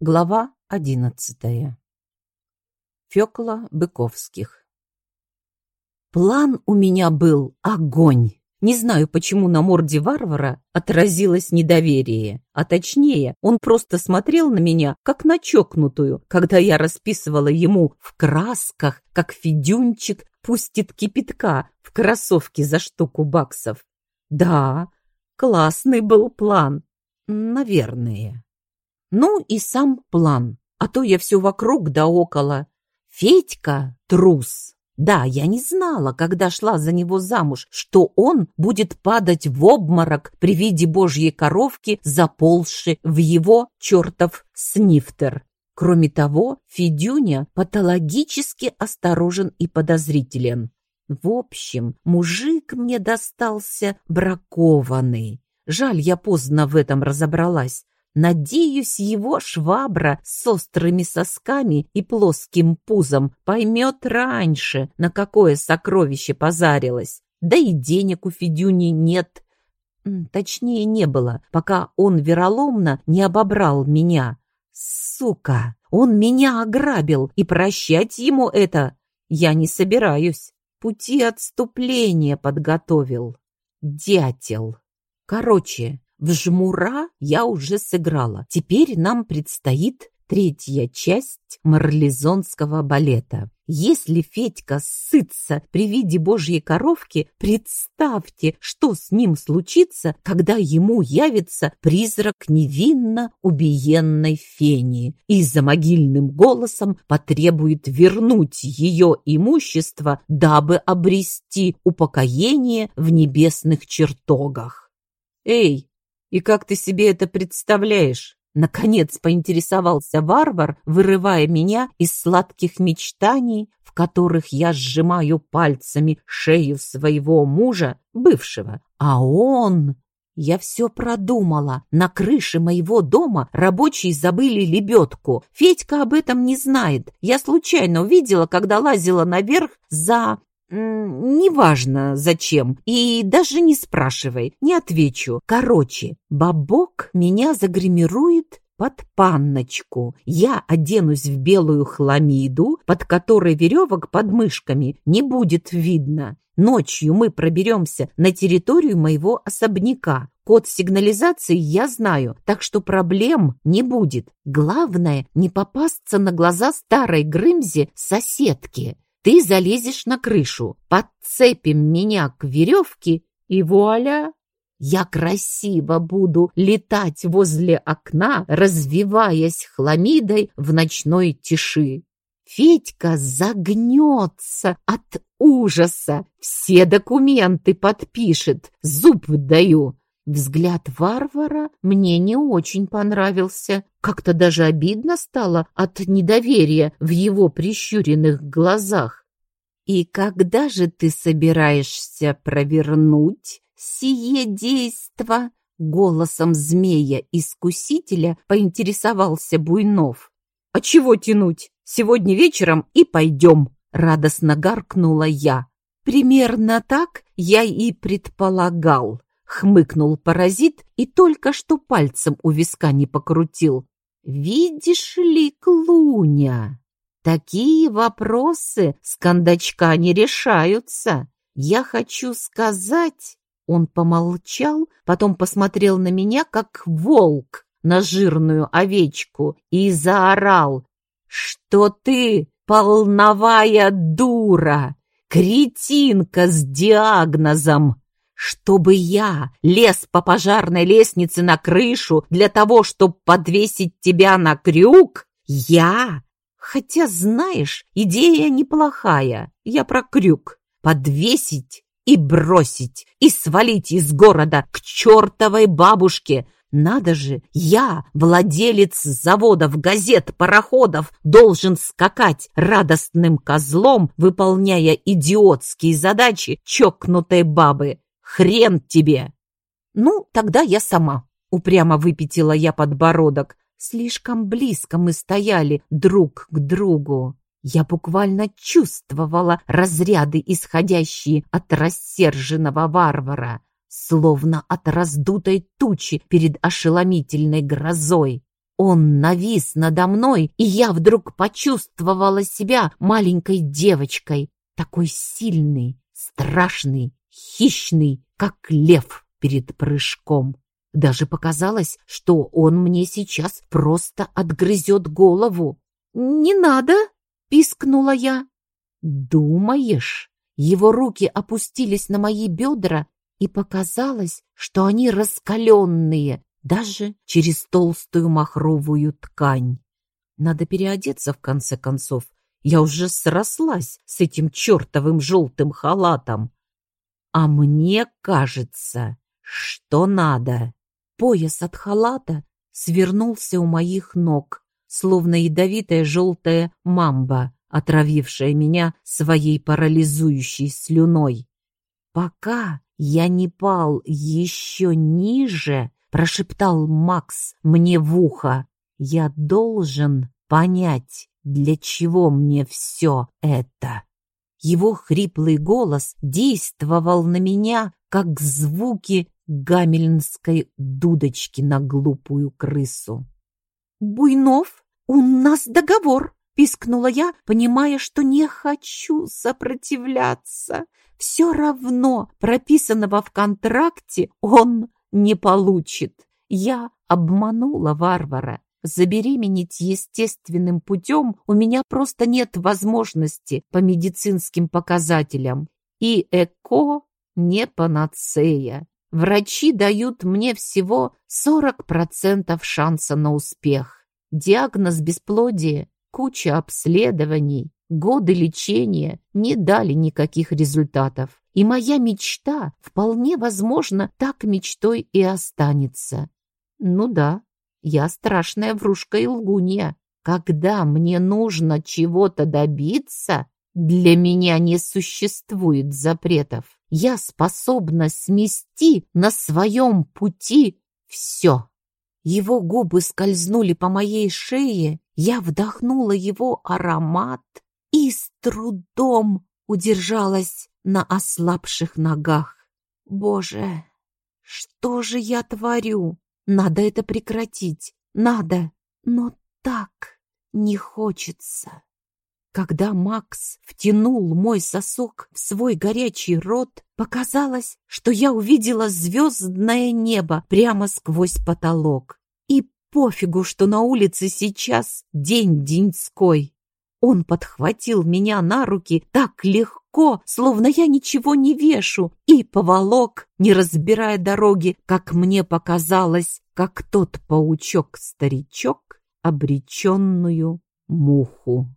Глава одиннадцатая. Фёкла Быковских. План у меня был огонь. Не знаю, почему на морде варвара отразилось недоверие, а точнее, он просто смотрел на меня, как на чокнутую, когда я расписывала ему в красках, как Федюнчик пустит кипятка в кроссовке за штуку баксов. Да, классный был план, наверное. Ну и сам план, а то я все вокруг да около. Федька — трус. Да, я не знала, когда шла за него замуж, что он будет падать в обморок при виде божьей коровки, заползшей в его чертов снифтер. Кроме того, Федюня патологически осторожен и подозрителен. В общем, мужик мне достался бракованный. Жаль, я поздно в этом разобралась. Надеюсь, его швабра с острыми сосками и плоским пузом поймет раньше, на какое сокровище позарилась. Да и денег у Федюни нет. Точнее, не было, пока он вероломно не обобрал меня. Сука! Он меня ограбил, и прощать ему это я не собираюсь. Пути отступления подготовил. Дятел. Короче, в жмура я уже сыграла. Теперь нам предстоит третья часть марлезонского балета. Если Федька сытся при виде божьей коровки, представьте, что с ним случится, когда ему явится призрак невинно убиенной фени и за могильным голосом потребует вернуть ее имущество, дабы обрести упокоение в небесных чертогах. «Эй, и как ты себе это представляешь? Наконец поинтересовался варвар, вырывая меня из сладких мечтаний, в которых я сжимаю пальцами шею своего мужа, бывшего. А он... Я все продумала. На крыше моего дома рабочие забыли лебедку. Федька об этом не знает. Я случайно увидела, когда лазила наверх за «Неважно, зачем. И даже не спрашивай, не отвечу. Короче, бабок меня загримирует под панночку. Я оденусь в белую хламиду, под которой веревок под мышками не будет видно. Ночью мы проберемся на территорию моего особняка. Код сигнализации я знаю, так что проблем не будет. Главное, не попасться на глаза старой Грымзе соседки. Ты залезешь на крышу, подцепим меня к веревке, и вуаля! Я красиво буду летать возле окна, развиваясь хламидой в ночной тиши. Федька загнется от ужаса, все документы подпишет, зуб даю. Взгляд варвара мне не очень понравился. Как-то даже обидно стало от недоверия в его прищуренных глазах. «И когда же ты собираешься провернуть сие действо?» Голосом змея-искусителя поинтересовался Буйнов. «А чего тянуть? Сегодня вечером и пойдем!» Радостно гаркнула я. Примерно так я и предполагал хмыкнул паразит и только что пальцем у виска не покрутил. Видишь ли, Клуня, такие вопросы с кондачка не решаются. Я хочу сказать... Он помолчал, потом посмотрел на меня, как волк на жирную овечку, и заорал, что ты полновая дура, кретинка с диагнозом чтобы я лез по пожарной лестнице на крышу для того, чтобы подвесить тебя на крюк? Я? Хотя, знаешь, идея неплохая. Я про крюк. Подвесить и бросить, и свалить из города к чертовой бабушке. Надо же, я, владелец заводов, газет, пароходов, должен скакать радостным козлом, выполняя идиотские задачи чокнутой бабы. Хрен тебе!» «Ну, тогда я сама», — упрямо выпятила я подбородок. Слишком близко мы стояли друг к другу. Я буквально чувствовала разряды, исходящие от рассерженного варвара, словно от раздутой тучи перед ошеломительной грозой. Он навис надо мной, и я вдруг почувствовала себя маленькой девочкой, такой сильный, страшный, хищный, как лев перед прыжком. Даже показалось, что он мне сейчас просто отгрызет голову. «Не надо!» — пискнула я. «Думаешь?» Его руки опустились на мои бедра, и показалось, что они раскаленные, даже через толстую махровую ткань. Надо переодеться, в конце концов. Я уже срослась с этим чертовым желтым халатом. А мне кажется, что надо. Пояс от халата свернулся у моих ног, словно ядовитая желтая мамба, отравившая меня своей парализующей слюной. Пока я не пал еще ниже, прошептал Макс мне в ухо. Я должен понять, для чего мне все это. Его хриплый голос действовал на меня, как звуки гамельнской дудочки на глупую крысу. «Буйнов, у нас договор!» — пискнула я, понимая, что не хочу сопротивляться. Все равно прописанного в контракте он не получит. Я обманула варвара. Забеременеть естественным путем у меня просто нет возможности по медицинским показателям. И ЭКО не панацея. Врачи дают мне всего 40% шанса на успех. Диагноз бесплодия, куча обследований, годы лечения не дали никаких результатов. И моя мечта, вполне возможно, так мечтой и останется. Ну да, я страшная врушка и лгунья. Когда мне нужно чего-то добиться, для меня не существует запретов. Я способна смести на своем пути все. Его губы скользнули по моей шее, я вдохнула его аромат и с трудом удержалась на ослабших ногах. Боже, что же я творю? Надо это прекратить. Надо. Но так не хочется. Когда Макс втянул мой сосок в свой горячий рот, показалось, что я увидела звездное небо прямо сквозь потолок. И пофигу, что на улице сейчас день деньской. Он подхватил меня на руки так легко, словно я ничего не вешу, и поволок, не разбирая дороги, как мне показалось, как тот паучок-старичок, обреченную муху.